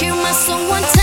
hear my song one time.